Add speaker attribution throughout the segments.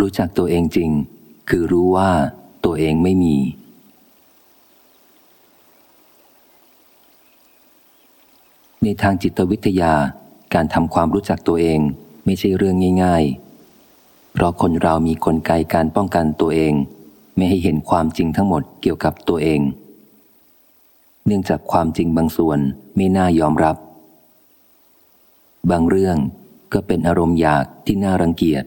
Speaker 1: รู้จักตัวเองจริง คือรู้ว่าตัวเองไม่มี ในทางจิตวิทยาการทำความรู้จักตัวเองไม่ใช่เรื่องง่าย ๆ เพราะคนเรามีกลไกการป้องกันตัวเอง ไม่ให้เห็นความจริงทั้งหมดเกี่ยวกับตัวเอง เนื่องจากความจริงบางส่วนไม่น่ายอมรับ บางเรื่องก็เป็นอารมณ์อยากที่น่ารังเกียจ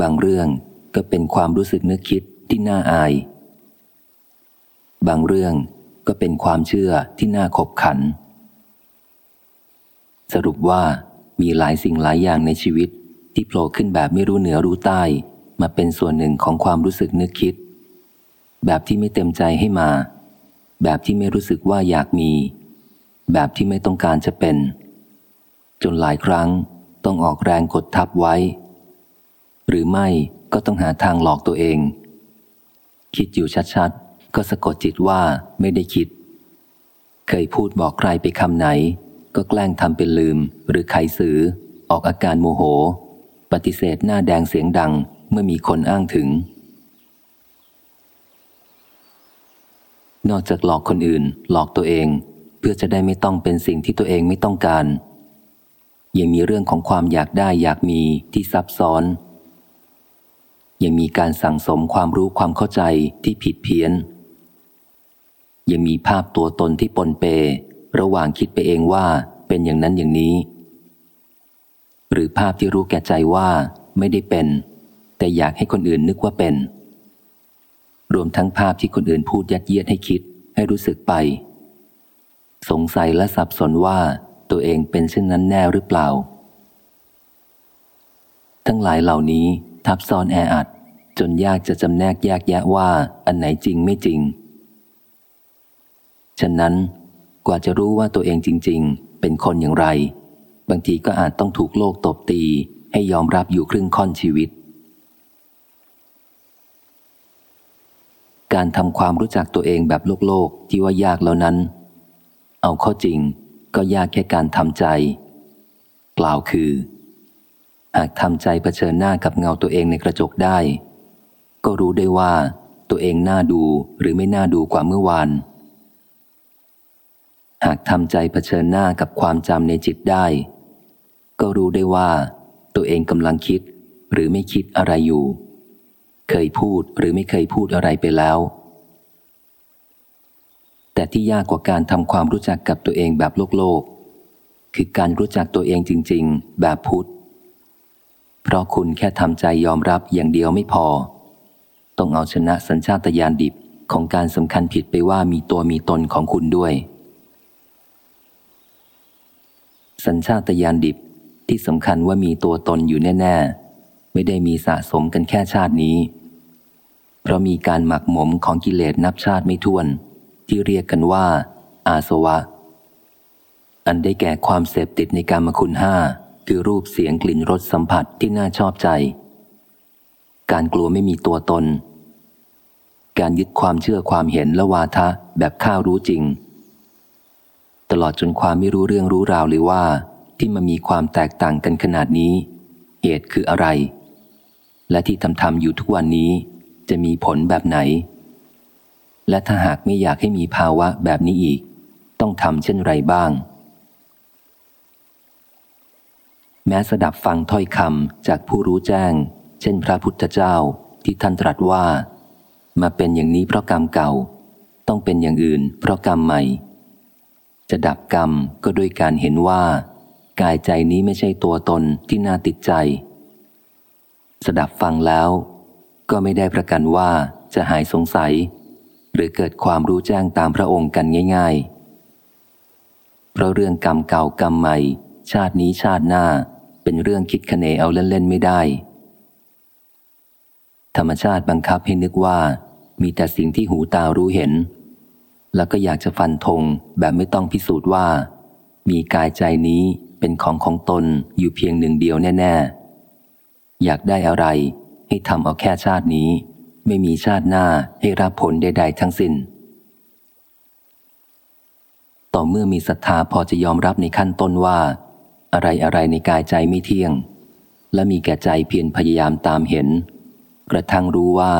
Speaker 1: บางเรื่องก็เป็นความรู้สึกนึกคิดที่น่าอาย บางเรื่องก็เป็นความเชื่อที่น่าขบขัน สรุปว่ามีหลายสิ่งหลายอย่างในชีวิตที่โผล่ขึ้นแบบไม่รู้เหนือรู้ใต้ มาเป็นส่วนหนึ่งของความรู้สึกนึกคิด แบบที่ไม่เต็มใจให้มา แบบที่ไม่รู้สึกว่าอยากมี แบบที่ไม่ต้องการจะเป็น จนหลายครั้งต้องออกแรงกดทับไว้ หรือไม่ก็ต้องหาทางหลอกตัวเอง คิดอยู่ชัดๆ ก็สะกดจิตว่าไม่ได้คิด เคยพูดบอกใครไปคำไหน ก็แกล้งทำเป็นลืม หรือไขสือ ออกอาการโมโห ปฏิเสธหน้าแดงเสียงดังเมื่อมีคนอ้างถึง นอกจากหลอกคนอื่น หลอกตัวเอง เพื่อจะได้ไม่ต้องเป็นสิ่งที่ตัวเองไม่ต้องการยังมีเรื่องของความอยากได้อยากมีที่ซับซ้อน ยังมีการสั่งสมความรู้ความเข้าใจที่ผิดเพี้ยน ยังมีภาพตัวตนที่ปนเป ระหว่างคิดไปเองว่าเป็นอย่างนั้นอย่างนี้ หรือภาพที่รู้แก่ใจว่าไม่ได้เป็น แต่อยากให้คนอื่นนึกว่าเป็น รวมทั้งภาพที่คนอื่นพูดยัดเยียดให้คิดให้รู้สึกไป สงสัยและสับสนว่าตัวเองเป็นเช่นนั้นแน่หรือเปล่า ทั้งหลายเหล่านี้ ทับซ้อนแออัด จนยากจะจำแนกแยกแยะว่าอันไหนจริงไม่จริง ฉะนั้นกว่าจะรู้ว่าตัวเองจริง ๆ เป็นคนอย่างไร บางทีก็อาจต้องถูกโลกตบตีให้ยอมรับอยู่ครึ่งค่อนชีวิต การทำความรู้จักตัวเองแบบโลกโลกที่ว่ายากแล้วนั้น เอาข้อจริงก็ยากแค่การทำใจเปล่าคือ หากทำใจเผชิญหน้ากับเงาตัวเองในกระจกได้ ก็รู้ได้ว่าตัวเองน่าดูหรือไม่น่าดูกว่าเมื่อวาน หากทำใจเผชิญหน้ากับความจำในจิตได้ ก็รู้ได้ว่า ตัวเองกำลังคิด หรือไม่คิดอะไรอยู่ เคยพูดหรือไม่เคยพูดอะไรไปแล้ว แต่ที่ยากกว่าการทำความรู้จักกับตัวเองแบบโลกโลก คือการรู้จักตัวเองจริง ๆ แบบพุทธ เพราะคุณแค่ทำใจยอมรับอย่างเดียวไม่พอ ต้องเอาชนะสัญชาตญาณดิบของการสำคัญผิดไปว่ามีตัวมีตนของคุณด้วย สัญชาตญาณดิบที่สำคัญว่ามีตัวตนอยู่แน่ ๆ ไม่ได้มีสะสมกันแค่ชาตินี้ เพราะมีการหมักหมมของกิเลสนับชาติไม่ถ้วน ที่เรียกกันว่า อาสวะ อันได้แก่ความเสพติดในการมคุณห้า คือรูปเสียงกลิ่นรสสัมผัสที่น่าชอบใจ การกลัวไม่มีตัวตน การยึดความเชื่อความเห็นและวาทะแบบข้าวรู้จริง ตลอดจนความไม่รู้เรื่องรู้ราวเลยว่า ที่มันมีความแตกต่างกันขนาดนี้ เหตุคืออะไร และที่ทำทำอยู่ทุกวันนี้จะมีผลแบบไหน และถ้าหากไม่อยากให้มีภาวะแบบนี้อีก ต้องทำเช่นไรบ้าง แม้สดับฟังถ้อยคำจากผู้รู้แจ้ง เช่นพระพุทธเจ้าที่ท่านตรัสว่า มาเป็นอย่างนี้เพราะกรรมเก่า ต้องเป็นอย่างอื่นเพราะกรรมใหม่ จะดับกรรมก็ด้วยการเห็นว่า กายใจนี้ไม่ใช่ตัวตนที่น่าติดใจ สดับฟังแล้ว ก็ไม่ได้ประกันว่าจะหายสงสัย หรือเกิดความรู้แจ้งตามพระองค์กันง่าย ๆ เพราะเรื่องกรรมเก่ากรรมใหม่ ชาตินี้ชาติหน้า เป็นเรื่องคิดคะเนเอาเล่นๆไม่ได้ ธรรมชาติบังคับให้นึกว่า มีแต่สิ่งที่หูตารู้เห็น แล้วก็อยากจะฟันธงแบบไม่ต้องพิสูจน์ว่า มีกายใจนี้เป็นของของตนอยู่เพียงหนึ่งเดียวแน่ ๆ อยากได้อะไร ให้ทำเอาแค่ชาตินี้ ไม่มีชาติหน้าให้รับผลใดๆทั้งสิน้นต่อเมื่อมีศรัทธาพอจะยอมรับในขั้นต้นว่า อะไรอะไรในกายใจไม่เที่ยง และมีแก่ใจเพียรพยายามตามเห็น กระทั่งรู้ว่า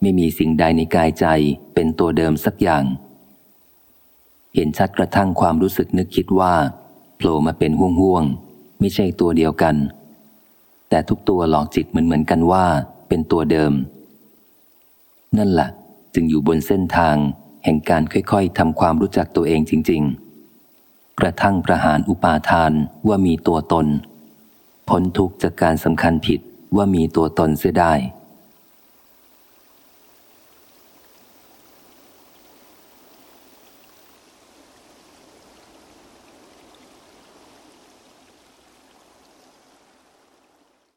Speaker 1: ไม่มีสิ่งใดในกายใจเป็นตัวเดิมสักอย่าง เห็นชัดกระทั่งความรู้สึกนึกคิดว่าโผล่มาเป็นห่วงๆไม่ใช่ตัวเดียวกัน แต่ทุกตัวหลอกจิตเหมือนเหมือนกันว่าเป็นตัวเดิม นั่นแหละจึงอยู่บนเส้นทางแห่งการค่อยๆทำความรู้จักตัวเองจริง ๆ กระทั่งประหารอุปาทานว่ามีตัวตนพ้นทุกข์จากการสำคัญผิดว่ามีตัวตนเสียได้